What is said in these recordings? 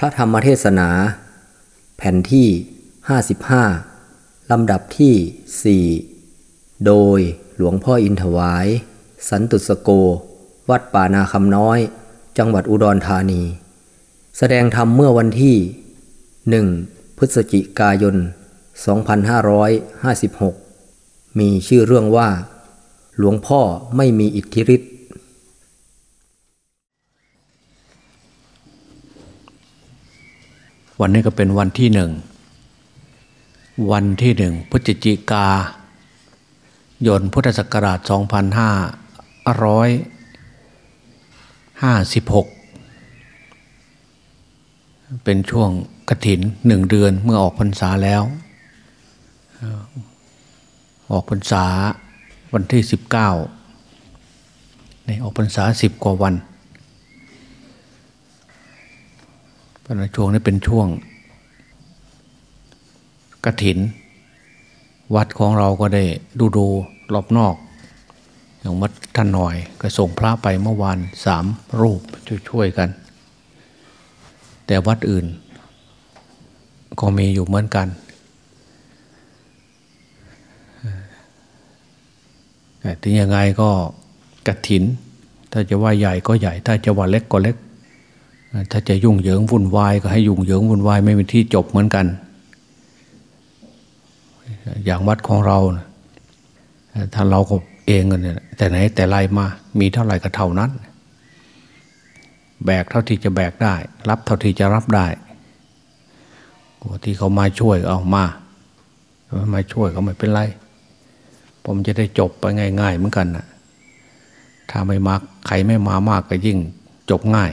พระธรรมเทศนา แผ่นที่ 55 ลำดับที่ 4 โดยหลวงพ่ออินถวาย สันตุสโก วัดป่านาคำน้อย จังหวัดอุดรธานี แสดงธรรมเมื่อวันที่ 1 พฤศจิกายน 2556 มีชื่อเรื่องว่า หลวงพ่อไม่มีอิทธิฤทธิ์ วันนี้ก็เป็นวันที่หนึ่ง วันที่หนึ่งพฤศจิกายนพุทธศักราช 2556 เป็นช่วงกระถินหนึ่งเดือนเมื่อออกพรรษาแล้ว ออกพรรษาวันที่ 19ในออกพรรษาสิบกว่าวัน เพราะฉะนั้นช่วงนี้เป็นช่วงกระถิน วัดของเราก็ได้ดูดูรอบนอก อย่างวัดท่านหน่อยก็ส่งพระไปเมื่อวานสามรูปช่วยๆกัน แต่วัดอื่น ก็มีอยู่เหมือนกัน แต่ถึงยังไงก็กระถิน ถ้าจะว่าใหญ่ก็ใหญ่ ถ้าจะว่าเล็กก็เล็ก ถ้าจะยุ่งเหยิงวุ่นวายก็ให้ยุ่งเหยิงวุ่นวายไม่มีที่จบเหมือนกัน อย่างวัดของเรานะถ้าเราก็เองเนี่ยแต่ไหนแต่ไรมา มีเท่าไหร่ก็เท่านั้น แบกเท่าที่จะแบกได้ รับเท่าที่จะรับได้ที่เขามาช่วยเอามามาช่วยเขาไม่เป็นไร ผมจะได้จบไปง่าย ๆ เหมือนกันนะถ้าไม่มาใครไม่มามากก็ยิ่งจบง่าย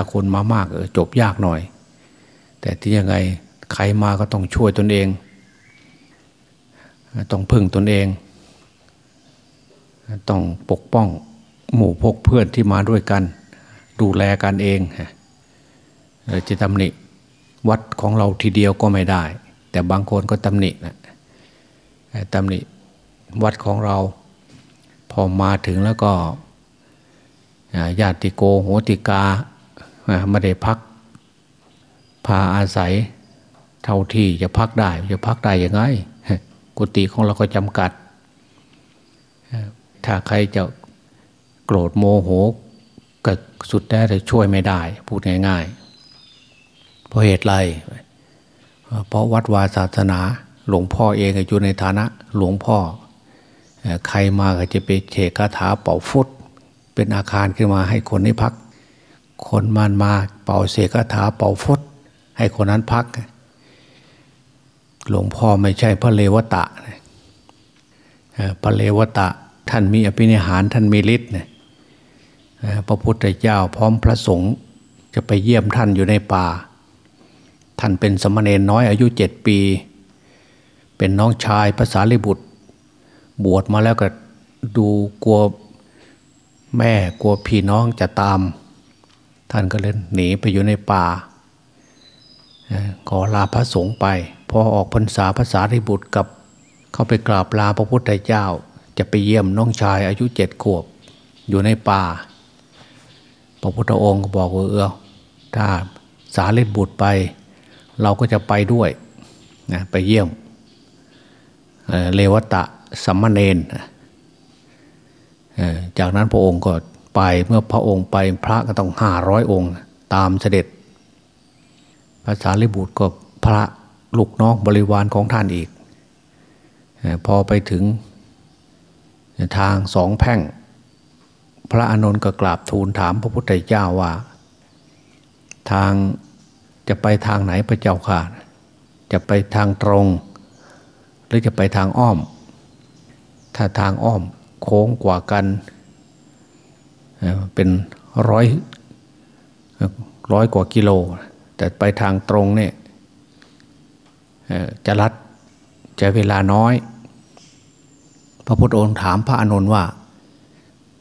ถ้าคนมามากเออจบยากหน่อย แต่ที่ยังไงใครมาก็ต้องช่วยตนเอง ต้องพึ่งตนเอง ต้องปกป้องหมู่พกเพื่อนที่มาด้วยกัน ดูแลกันเองจะตำหนิวัดของเราทีเดียวก็ไม่ได้ แต่บางคนก็ตำหนินะตำหนิวัดของเราพอมาถึงแล้วก็ญาติโกโหติกา ไม่ได้พัก พาอาศัยเท่าที่จะพักได้จะพักได้ยังไงกุฏิของเราก็จำกัด ถ้าใครจะโกรธโมโหก็สุดแท้แต่ช่วยไม่ได้ พูดง่ายๆเพราะเหตุไรเพราะวัดวาศาสนาหลวงพ่อเองอยู่ในฐานะหลวงพ่อ ใครมาก็จะไปเฉกคาถาเป่าฟุตเป็นอาคารขึ้นมาให้คนได้พัก คนมันมาเป่าเสกคาถาเป่าฟุตให้คนนั้นพัก หลวงพ่อไม่ใช่พระเลวตะพระเลวตะท่านมีอภินิหารท่านมีฤทธิ์พระพุทธเจ้าพร้อมพระสงฆ์จะไปเยี่ยมท่านอยู่ในป่า ท่านเป็นสมณเณรน้อยอายุเจ็ดปี เป็นน้องชายภาษาลิบุตร บวชมาแล้วก็ดูกลัวแม่กลัวพี่น้องจะตาม ท่านก็เลยหนีไปอยู่ในป่าขอลาพระสงฆ์ไป พอออกพรรษาภาษาริบุตรกับ เข้าไปกราบลาพระพุทธเจ้า จะไปเยี่ยมน้องชายอายุเจ็ดขวบ อยู่ในป่า พระพุทธองค์ก็บอกว่าเออถ้าสารีบุตรไป เราก็จะไปด้วยนะไปเยี่ยมเเลวตะสัมมาเนนจากนั้นพระองค์ก็ ไปเมื่อพระองค์ไปพระก็ต้องห้าร้อยองค์ ตามเสด็จภาษาลิบุตรก็พระลูกน้องบริวารของท่านอีก พอไปถึงทางสองแพ่ง พระอานนท์ก็กราบทูลถามพระพุทธเจ้าว่า ทางจะไปทางไหนพระเจ้าค่ะ จะไปทางตรง หรือจะไปทางอ้อม ถ้าทางอ้อมโค้งกว่ากัน เป็นร้อยร้อยกว่ากิโล แต่ไปทางตรงเนี่ยจะรัดจะเวลาน้อย พระพุทธองค์ถามพระอานนท์ว่า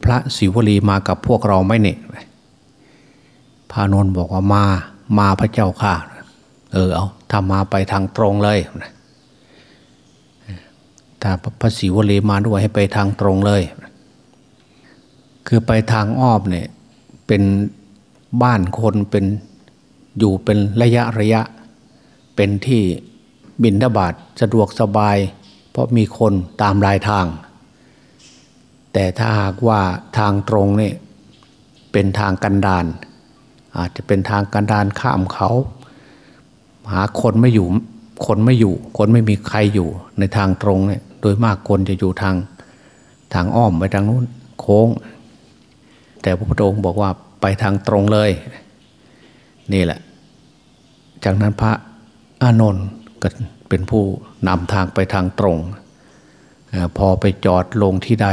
พระศิวลีมากับพวกเราไหมเนี่ยพระอานนท์บอกว่ามามาพระเจ้าค่ะ เออเอาถ้ามาไปทางตรงเลยถ้าพระศิวลีมาด้วยให้ไปทางตรงเลย คือไปทางอ้อมเนี่ยเป็นบ้านคนเป็นอยู่เป็นระยะระยะ เป็นที่บินทบาทสะดวกสบาย เพราะมีคนตามรายทาง แต่ถ้าหากว่าทางตรงนี่เป็นทางกันดาน อาจจะเป็นทางกันดานข้ามเขา หาคนไม่อยู่คนไม่อยู่ คนไม่มีใครอยู่ในทางตรงเนี่ยโดยมากคนจะอยู่ทางทางอ้อมไปทางนู้นโค้ง แต่พระพุทธองค์บอกว่าไปทางตรงเลย นี่แหละ จากนั้นพระอานนท์ก็เป็นผู้นำทางไปทางตรง พอไปจอดลงที่ใด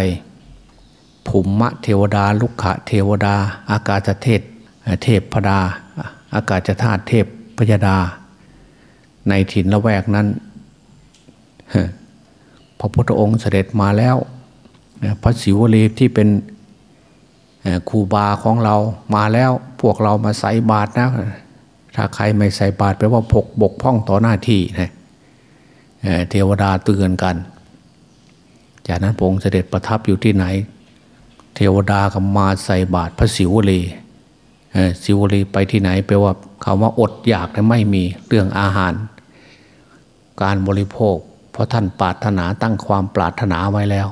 ภุมมะเทวดา ลุกขะเทวดา อากาศเทศเทพพดา อากาศธาตุเทพพยดา ในถิ่นละแวกนั้นพระพุทธองค์เสด็จมาแล้ว พระศิวลีที่เป็น ครูบาของเรามาแล้วพวกเรามาใส่บาตรนะถ้าใครไม่ใส่บาตรแปลว่าพกบกพร่องต่อหน้าที่นะเทวดาเตือนกัน จากนั้นพระองค์เสด็จประทับอยู่ที่ไหน เทวดาก็มาใส่บาตรพระศิวลีศิวลีไปที่ไหนแปลว่าคำว่าอดอยากไม่มีเรื่องอาหาร การบริโภค เพราะท่านปรารถนาตั้งความปรารถนาไว้แล้ว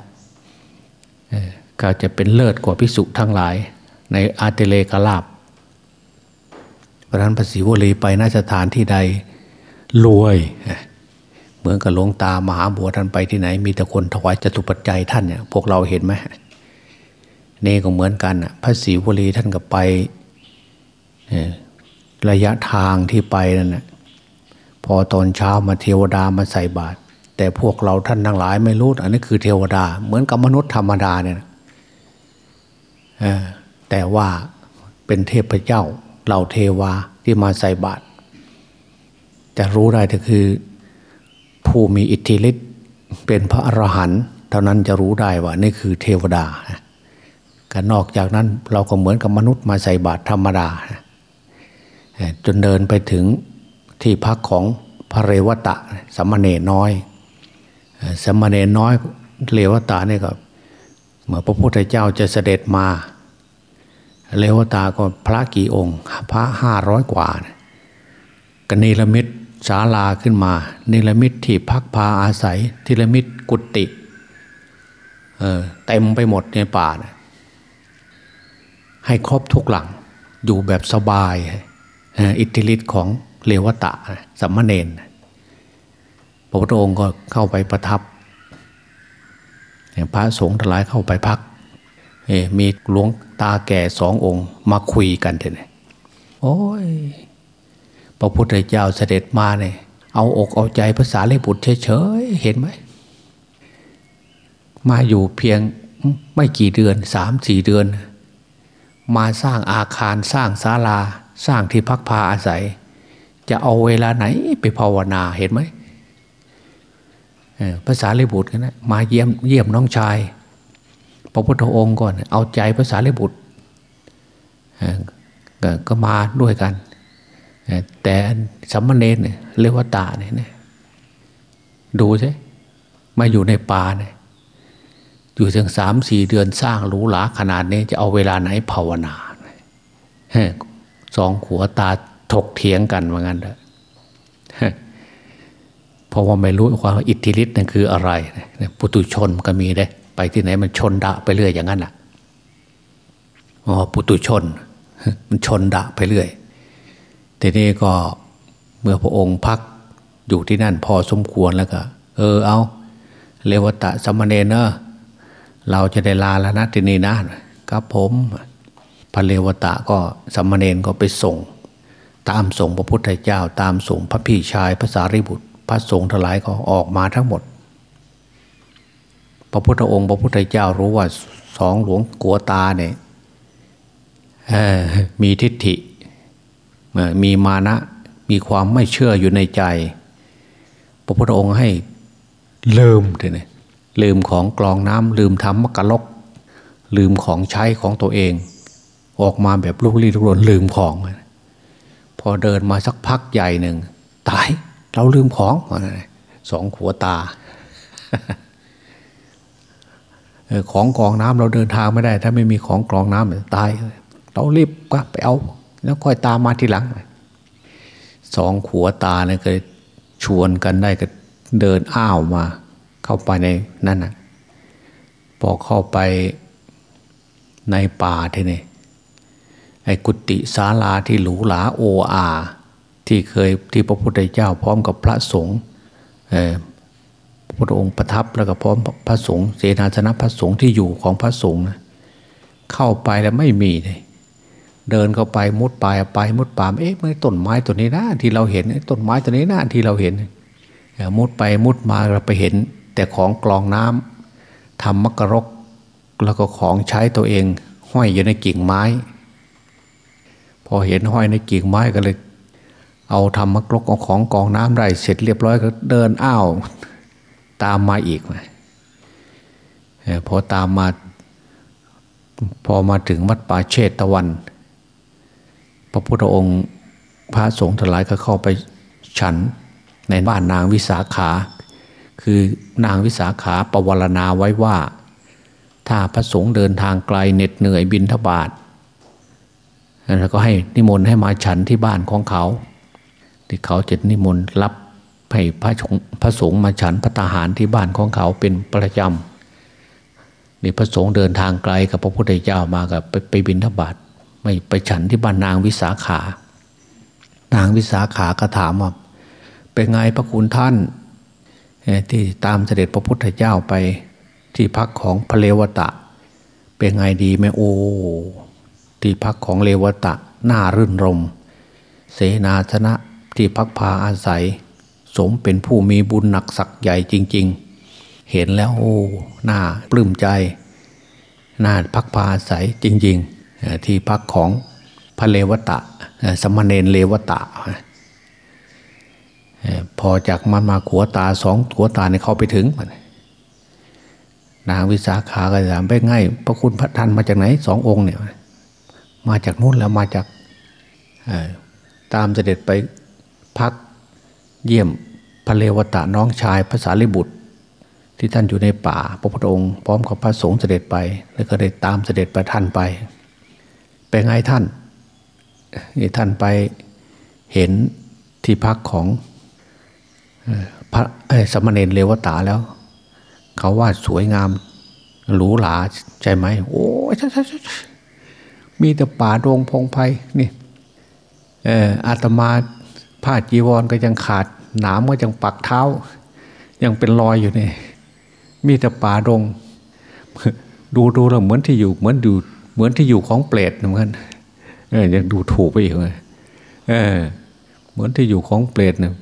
ก็จะเป็นเลิศกว่าพิสุทั้งหลาย ในอาเตเลกลาบเพราะนั้นพระศิวลีไปน่าจะฐานที่ใดรวยเหมือนกับหลวงตามหาบัวท่านไปที่ไหน มีแต่คนถวายจตุปัจจัยท่านเนี่ยพวกเราเห็นไหมนี่ก็เหมือนกันพระศิวลีท่านก็ไประยะทางที่ไปนั่นนะพอตอนเช้ามาเทวดามาใส่บาตรแต่พวกเราท่านทั้งหลายไม่รู้อันนี้คือเทวดา เหมือนกับมนุษย์ธรรมดาเนี่ย แต่ว่าเป็นเทพเจ้าเหล่าเทวาที่มาใส่บาตรจะรู้ได้ก็คือ ผู้มีอิทธิฤทธิ์เป็นพระอรหันต์เท่านั้นจะรู้ได้ว่านี่คือเทวดากันนอกจากนั้นเราก็เหมือนกับมนุษย์มาใส่บาตรธรรมดา จนเดินไปถึงที่พักของพระเรวตะสมณเณรน้อย สมณเณรน้อยเรวตะนี่ก็เมื่อพระพุทธเจ้าจะเสด็จมา เรวตาก็พระกี่องค์ พระห้าร้อยกว่ากันนิรมิตศาลาขึ้นมานิรมิตที่พักพาอาศัยนิรมิตกุฏิเต็มไปหมดในป่านะให้ครบทุกหลัง อยู่แบบสบาย อิทธิฤทธิ์ของเลวตะสัมมาเนนพระพุทธองค์ก็เข้าไปประทับพระสงฆ์ทั้งหลายเข้าไปพัก มีหลวงตาแก่สององค์ มาคุยกันเถอะโอ้ยพระพุทธเจ้าเสด็จมาเนี่ยเอาอกเอาใจภาษาเลบุตรเฉยๆเห็นไหมมาอยู่เพียงไม่กี่เดือนสามสี่เดือน มาสร้างอาคารสร้างศาลา สร้างที่พักพาอาศัย จะเอาเวลาไหนไปภาวนาเห็นไหมภาษาลิบุตรกันนะมาเยี่ยมเยี่ยมน้องชาย พระพุทธองค์ก่อน เอาใจภาษาลิบุตรก็มาด้วยกัน แต่สัมมาเนเนี่ยเรียกว่าตาเนี่ยดูใช่มาอยู่ในป่าเนี่ยอยู่ถึงสามสี่เดือนสร้างหรูหราขนาดนี้จะเอาเวลาไหนภาวนาสองขัวตาถกเถียงกันว่างั้นเถอะเพราะว่าไม่รู้ความอิทธิฤทธิ์นั่นคืออะไรปุตุชนก็มีได้ ไปที่ไหนมันชนดะไปเรื่อยอย่างนั้นแหละอ๋อปุตุชน มันชนดะไปเรื่อยทีนี้ก็เมื่อพระองค์พักอยู่ที่นั่นพอสมควรแล้วก็ เออเอาเลวตะสมณเณรเนอะเราจะได้ลาแล้วนะทีนี่นะครับผมพระเลวตะก็สมณเณรก็ไปส่ง ตามส่งพระพุทธเจ้า ตามส่งพระพี่ชายพระสารีบุตร พระสงฆ์ทั้งหลายก็ออกมาทั้งหมด พระพุทธองค์ พระพุทธเจ้ารู้ว่าสองหลวงกัวตาเนี่ยมีทิฏฐิมีมานะมีความไม่เชื่ออยู่ในใจ พระพุทธองค์ให้ลืมเลยลืมของกรองน้ำลืมทำมกลก ลืมของใช้ของตัวเอง ออกมาแบบลูกลี้ลุกลนลืมของ พอเดินมาสักพักใหญ่หนึ่ง ตายเราลืมของสองขัวตา ของกรองน้ำเราเดินทางไม่ได้ ถ้าไม่มีของกรองน้ำตาย เรารีบก็ไปเอา แล้วค่อยตามมาทีหลังสองขัวตาเนี่ยเคยชวนกันได้ก็เดินอ้าวมา เข้าไปในนั่นน่ะพอเข้าไปในป่าทีนี่ไอ้กุฏิศาลาที่หรูหราโออาที่เคยที่พระพุทธเจ้าพร้อมกับพระสงฆ์ พระพุทธองค์ประทับแล้วก็พร้อมพระสงฆ์เสนาสนะพระสงฆ์ที่อยู่ของพระสงฆ์นะเข้าไปแล้วไม่มีเลยเดินเข้าไปมุดป่าไปมุดป่าเอ๊ะไม่ต้นไม้ตัวนี้นะที่เราเห็นต้นไม้ตัวนี้นะที่เราเห็นมุดไปมุดมาเราไปเห็น แต่ของกรองน้ำทำมกรกแล้วก็ของใช้ตัวเอง ห้อยอยู่ในกิ่งไม้ พอเห็นห้อยในกิ่งไม้ก็เลย เอาทำมกรกเอาของกองน้ำได้เสร็จเรียบร้อยก็เดินอ้าว ตามมาอีกพอตามมา พอมาถึงวัดป่าเชตตะวัน พระพุทธองค์พระสงฆ์ทั้งหลายก็เข้าไปฉันในบ้านนางวิสาขา คือนางวิสาขาประวรณาไว้ว่า ถ้าพระสงฆ์เดินทางไกลเหน็ดเหนื่อยบินทบาทแล้วก็ให้นิมนต์ให้มาฉันที่บ้านของเขา ที่เขาจะนิมนต์รับ ให้พระสงฆ์พระสงฆ์มาฉันพระตาหารที่บ้านของเขาเป็นประจำนี่พระสงฆ์เดินทางไกลกับพระพุทธเจ้ามากับไปไปบินทบาทไม่ไปฉันที่บ้านนางวิสาขา นางวิสาขาก็ถามว่าเป็นไงพระคุณท่านที่ตามเสด็จพระพุทธเจ้าไปที่พักของพระเลวตะ เป็นไงดีไหมโอ้ที่พักของเลวตะน่ารื่นรม เสนาชนะที่พักพาอาศัย สมเป็นผู้มีบุญหนักสักใหญ่จริง ๆ เห็นแล้วโอ้น่าปลื้มใจน่าพักพาอาศัยจริง ๆ ที่พักของพระเลวตะสมณเณรเลวตะ พอจากมันมาขัวตาสองขัวตาเนี่ยเข้าไปถึง นางวิสาขาก็ถามไปง่ายพระคุณพระท่านมาจากไหนสององค์เนี่ยมาจากนู้นแล้วมาจากตามเสด็จไปพัก เยี่ยมพระเลวตะน้องชายภาษาลิบุตร ที่ท่านอยู่ในป่าพระพุทธองค์พร้อมกับพระสงฆ์เสด็จไป แล้วก็ได้ตามเสด็จไปท่านไปเป็นไงท่านนี่ท่านไปเห็นที่พักของพระสมณเณรเลวตาแล้ว เขาว่าสวยงามหรูหราใช่ไหมโอ้ยมีแต่ป่าโรงพงไพ่นี่เอออาตมา ผ้าจีวรก็ยังขาดหนามก็ยังปักเท้า ยังเป็นรอยอยู่นี่มีแต่ป่ารงดูดูแล้วเหมือนที่อยู่เหมือนอยู่เหมือนที่อยู่ของเปรตเหมือนกันเออยังดูถูกไปอีกเลยเออ เหมือนที่อยู่ของเปรตเนี่ย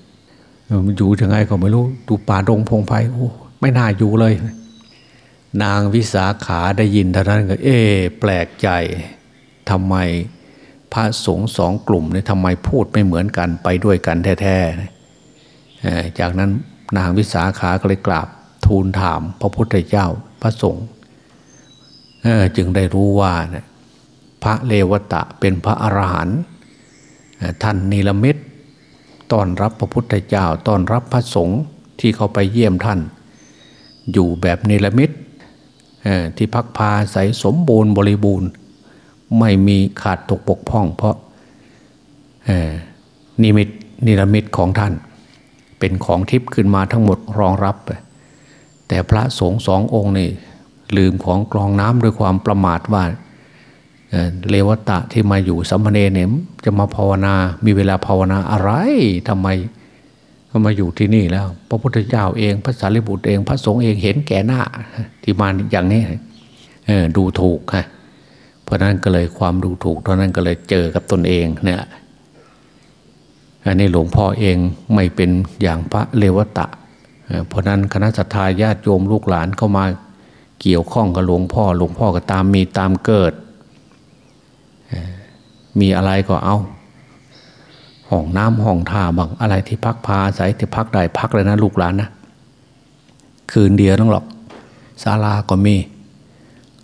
มันอยู่ยังไงก็ไม่รู้ ดูป่าดงพงไพ่โอ้ไม่น่าอยู่เลย นางวิสาขาได้ยินเท่านั้นก็ เอ๊แปลกใจทำไม พระสงฆ์สองกลุ่มเนี่ยทำไมพูดไม่เหมือนกันไปด้วยกันแท้ๆจากนั้นนางวิสาขาก็เลยกราบทูลถาม พระพุทธเจ้าพระสงฆ์จึงได้รู้ว่าพระเลวตะเป็นพระอรหันต์ท่านนิรมิตต้อนรับพระพุทธเจ้าต้อนรับพระสงฆ์ที่เขาไปเยี่ยมท่าน อยู่แบบนิรมิตที่พักพาใสสมบูรณ์บริบูรณ์ ไม่มีขาดตกปกพ่อง เพราะนิมิตนิรมิตของท่าน เป็นของทิพย์ขึ้นมาทั้งหมดรองรับ แต่พระสงฆ์สององค์นี่ลืมของกรองน้ำด้วยความประมาทว่าเลวตะที่มาอยู่สัมเนเนี่ยจะมาภาวนา มีเวลาภาวนาอะไรทำไมก็มาอยู่ที่นี่แล้ว พระพุทธเจ้าเองพระสารีบุตรเอง พระสงฆ์เองเห็นแก่หน้าที่มาอย่างนี้ดูถูกฮะ เพราะนั้นก็เลยความดูถูกเพราะนั้นก็เลยเจอกับตนเองเนี่ยอันนี้หลวงพ่อเองไม่เป็นอย่างพระเลวตะ เพราะนั้นคณะสัตยาญาติโยมลูกหลานเข้ามาเกี่ยวข้องกับหลวงพ่อ หลวงพ่อก็ตามมีตามเกิด มีอะไรก็เอาห้องน้ำห้องท่าบางอะไรที่พักพาใส่ที่พักได้พักเลยนะลูกหลานนะ คืนเดียวต้องหรอกศาลาก็มี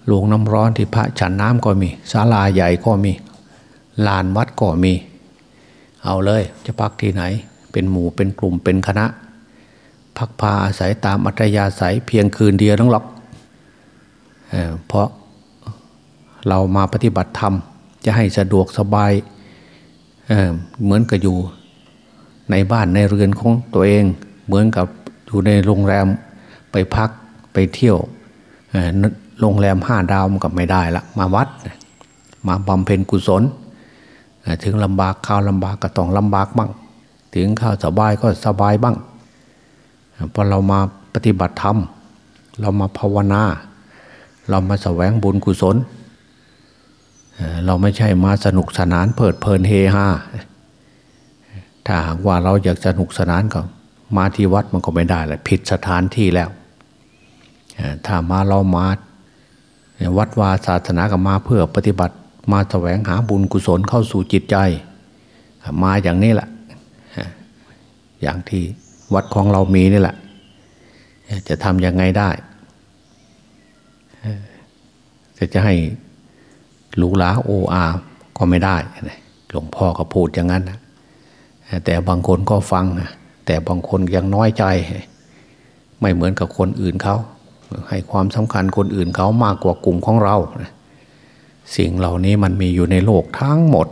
หลวงน้ำร้อนที่พระฉันน้ำก็มีศาลาใหญ่ก็มี ลานวัดก็มี เอาเลยจะพักที่ไหน เป็นหมู่เป็นกลุ่มเป็นคณะ พักพาอาศัยตามอัตยาศัยเพียงคืนเดียวต้องหรอกเพราะเรามาปฏิบัติธรรม จะให้สะดวกสบายเเหมือนกับอยู่ในบ้านในเรือนของตัวเอง เหมือนกับอยู่ในโรงแรมไปพักไปเที่ยว โรงแรมห้าดาวมันก็ไม่ได้ละมาวัด มาบำเพ็ญกุศล ถึงลำบากข้าวลำบากก็ต้องลำบากบ้าง ถึงข้าวสบายก็สบายบ้างพอเรามาปฏิบัติธรรม เรามาภาวนา เรามาแสวงบุญกุศล เราไม่ใช่มาสนุกสนานเพิดเพลินเฮฮาถ้าหากว่าเราอยากสนุกสนานก็มาที่วัดมันก็ไม่ได้แหละผิดสถานที่แล้ว ถ้ามาเรามา วัดวาศาสนาก็มาเพื่อปฏิบัติมาแสวงหาบุญกุศลเข้าสู่จิตใจ มาอย่างนี้แหละอย่างที่วัดของเรามีนี่แหละ จะทำยังไงได้จะจะให้หรูหราโออาก็ไม่ได้หลวงพ่อก็พูดอย่างนั้นนะแต่บางคนก็ฟัง แต่บางคนยังน้อยใจ ไม่เหมือนกับคนอื่นเขา ให้ความสำคัญคนอื่นเขามากกว่ากลุ่มของเรา สิ่งเหล่านี้มันมีอยู่ในโลกทั้งหมด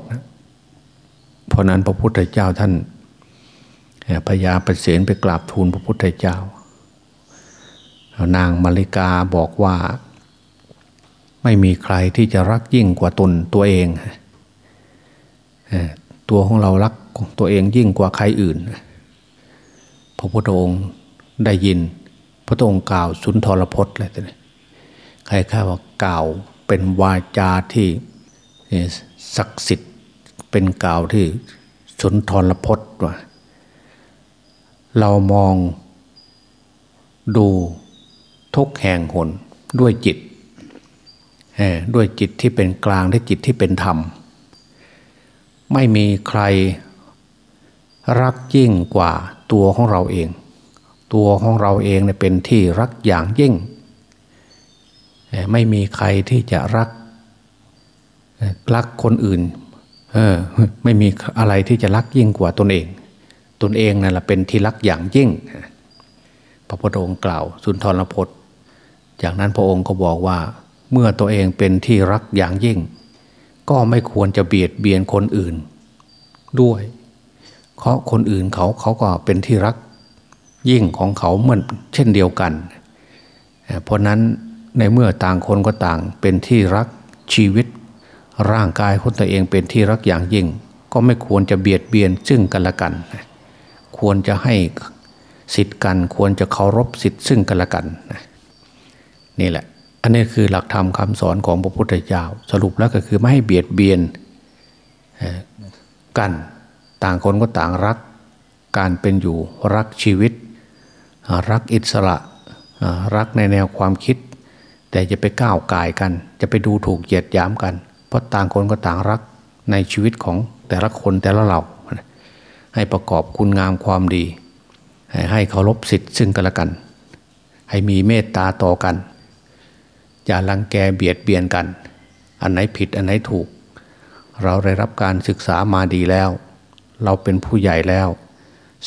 เพราะนั้นพระพุทธเจ้าท่านพญาประเสนไปกราบทูลพระพุทธเจ้า นางมาริกาบอกว่า ไม่มีใครที่จะรักยิ่งกว่าตนตัวเอง ตัวของเรารักตัวเองยิ่งกว่าใครอื่น พระพุทธองค์ได้ยิน ระองค์กล่าวสุนทรพจน์เลยแต่ใครข้าว่ากล่าวเป็นวาจาที่ศักดิ์สิทธิ์เป็นกล่าวที่สุนทรพจน์ว่าเรามองดูทุกแห่งหนด้วยจิตด้วยจิตที่เป็นกลางและจิตที่เป็นธรรม ไม่มีใครรักยิ่งกว่าตัวของเราเอง ตัวของเราเองเนี่ยเป็นที่รักอย่างยิ่ง ไม่มีใครที่จะรัก รักคนอื่นเออไม่มีอะไรที่จะรักยิ่งกว่าตนเอง ตนเองนั่นแหละเป็นที่รักอย่างยิ่ง พระพุทธองค์กล่าว สุนทรพจน์ จากนั้นพระองค์ก็บอกว่า เมื่อตัวเองเป็นที่รักอย่างยิ่ง ก็ไม่ควรจะเบียดเบียนคนอื่น ด้วยเพราะคนอื่นเขาเขาก็เป็นที่รัก ยิ่งของเขาเหมือนเช่นเดียวกัน เพราะนั้นในเมื่อต่างคนก็ต่างเป็นที่รักชีวิต ร่างกายของตัวเองเป็นที่รักอย่างยิ่ง ก็ไม่ควรจะเบียดเบียนซึ่งกันและกัน ควรจะให้สิทธิ์กัน ควรจะเคารพสิทธิ์ซึ่งกันและกันนี่แหละ อันนี้คือหลักธรรมคำสอนของพระพุทธเจ้า สรุปแล้วก็คือไม่ให้เบียดเบียนกันต่างคนก็ต่างรักการเป็นอยู่รักชีวิต รักอิสระรักในแนวความคิด แต่จะไปก้าวไกายกัน จะไปดูถูกเหยียดหยามกัน เพราะต่างคนก็ต่างรักในชีวิตของแต่ละคนแต่ละเราให้ประกอบคุณงามความดี ให้เคารพสิทธิ์ซึ่งกันและกัน ให้มีเมตตาต่อกัน อย่าลังแกเบียดเบียนกัน อันไหนผิดอันไหนถูก เราได้รับการศึกษามาดีแล้ว เราเป็นผู้ใหญ่แล้ว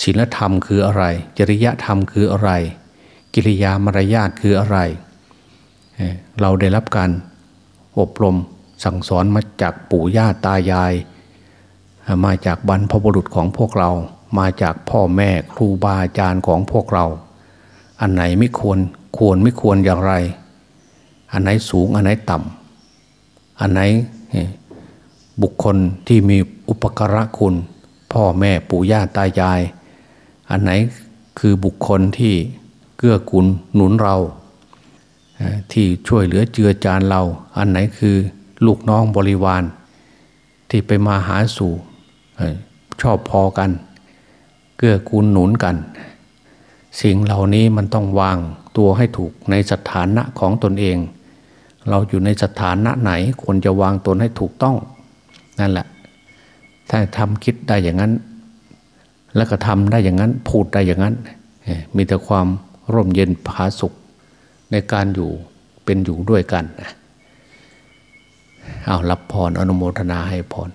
ศีลธรรมคืออะไร จริยธรรมคืออะไร กิริยามารยาทคืออะไร เราได้รับการอบรมสั่งสอนมาจากปู่ย่าตายาย มาจากบรรพบุรุษของพวกเรา มาจากพ่อแม่ครูบาอาจารย์ของพวกเรา อันไหนไม่ควรควรไม่ควรอย่างไร อันไหนสูงอันไหนต่ำอันไหนบุคคลที่มีอุปการะคุณ พ่อแม่ปู่ย่าตายาย อันไหนคือบุคคลที่เกื้อกูลหนุนเรา ที่ช่วยเหลือเจือจานเรา อันไหนคือลูกน้องบริวาร ที่ไปมาหาสู่ชอบพอกัน เกื้อกูลหนุนกัน สิ่งเหล่านี้มันต้องวางตัวให้ถูกในสถานะของตนเอง เราอยู่ในสถานะไหนควรจะวางตนให้ถูกต้องนั่นแหละ ถ้าทำคิดได้อย่างนั้น แล้วก็ทำได้อย่างนั้น พูดได้อย่างนั้น มีแต่ความร่มเย็นผาสุขในการอยู่เป็นอยู่ด้วยกันเอารับพรออนุโมทนาให้พร